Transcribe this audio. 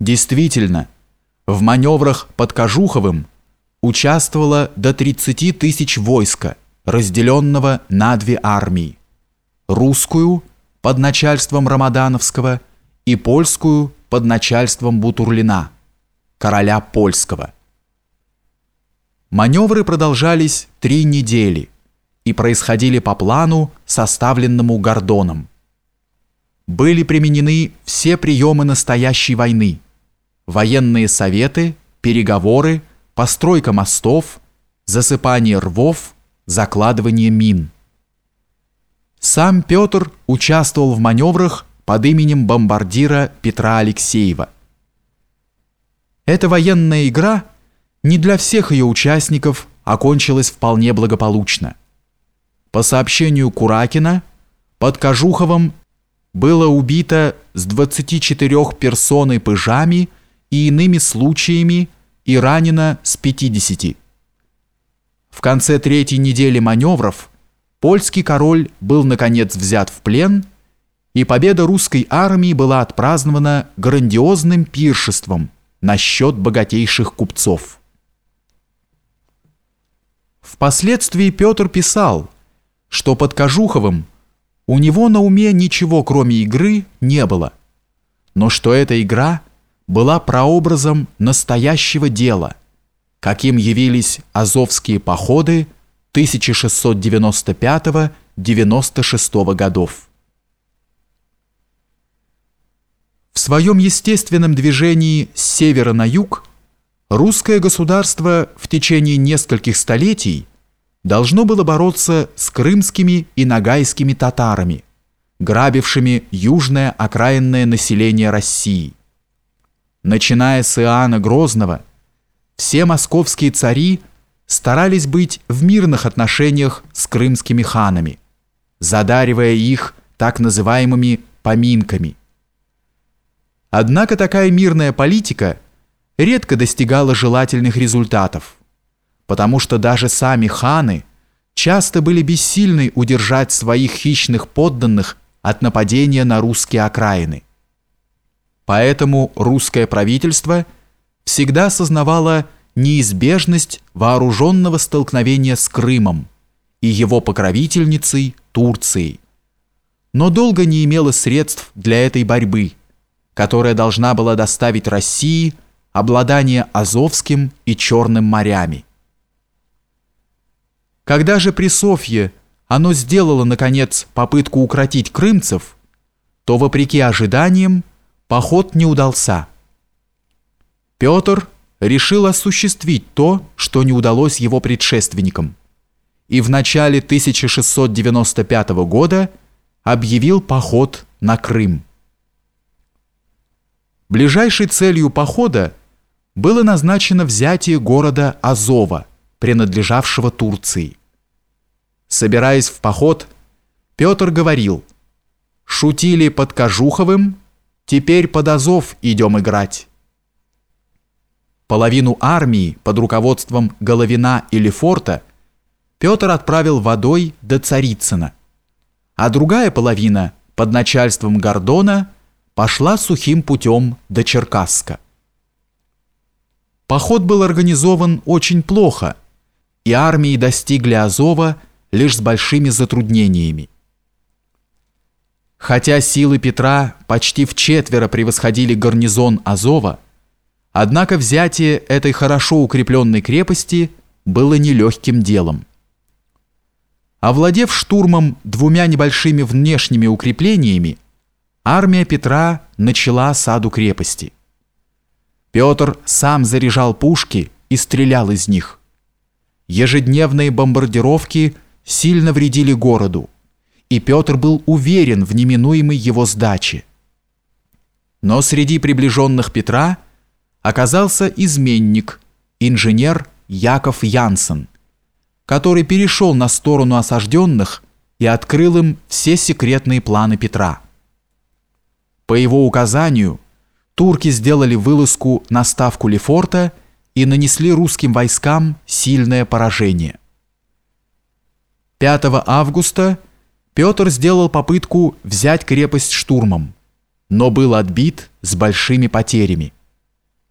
Действительно, в маневрах под Кожуховым участвовало до 30 тысяч войска, разделенного на две армии. Русскую под начальством Рамадановского и польскую под начальством Бутурлина, короля польского. Маневры продолжались три недели и происходили по плану, составленному Гордоном. Были применены все приемы настоящей войны. Военные советы, переговоры, постройка мостов, засыпание рвов, закладывание мин. Сам Петр участвовал в маневрах под именем бомбардира Петра Алексеева. Эта военная игра – не для всех ее участников окончилась вполне благополучно. По сообщению Куракина, под Кожуховым было убито с 24 персоной пыжами и иными случаями и ранено с 50. В конце третьей недели маневров польский король был наконец взят в плен, и победа русской армии была отпразднована грандиозным пиршеством на счет богатейших купцов. Впоследствии Петр писал, что под Кожуховым у него на уме ничего кроме игры не было, но что эта игра была прообразом настоящего дела, каким явились азовские походы 1695-96 годов. В своем естественном движении с севера на юг Русское государство в течение нескольких столетий должно было бороться с крымскими и нагайскими татарами, грабившими южное окраинное население России. Начиная с Иоанна Грозного, все московские цари старались быть в мирных отношениях с крымскими ханами, задаривая их так называемыми поминками. Однако такая мирная политика – редко достигала желательных результатов, потому что даже сами ханы часто были бессильны удержать своих хищных подданных от нападения на русские окраины. Поэтому русское правительство всегда сознавало неизбежность вооруженного столкновения с Крымом и его покровительницей Турцией, но долго не имело средств для этой борьбы, которая должна была доставить России – обладание Азовским и Черным морями. Когда же при Софье оно сделало, наконец, попытку укротить крымцев, то, вопреки ожиданиям, поход не удался. Петр решил осуществить то, что не удалось его предшественникам, и в начале 1695 года объявил поход на Крым. Ближайшей целью похода было назначено взятие города Азова, принадлежавшего Турции. Собираясь в поход, Петр говорил, «Шутили под Кожуховым, теперь под Азов идем играть». Половину армии под руководством Головина или Форта Петр отправил водой до Царицына, а другая половина под начальством Гордона пошла сухим путем до Черкасска. Поход был организован очень плохо, и армии достигли Азова лишь с большими затруднениями. Хотя силы Петра почти в четверо превосходили гарнизон Азова, однако взятие этой хорошо укрепленной крепости было нелегким делом. Овладев штурмом двумя небольшими внешними укреплениями, армия Петра начала осаду крепости. Петр сам заряжал пушки и стрелял из них. Ежедневные бомбардировки сильно вредили городу, и Петр был уверен в неминуемой его сдаче. Но среди приближенных Петра оказался изменник, инженер Яков Янсен, который перешел на сторону осажденных и открыл им все секретные планы Петра. По его указанию турки сделали вылазку на ставку Лефорта и нанесли русским войскам сильное поражение. 5 августа Петр сделал попытку взять крепость штурмом, но был отбит с большими потерями.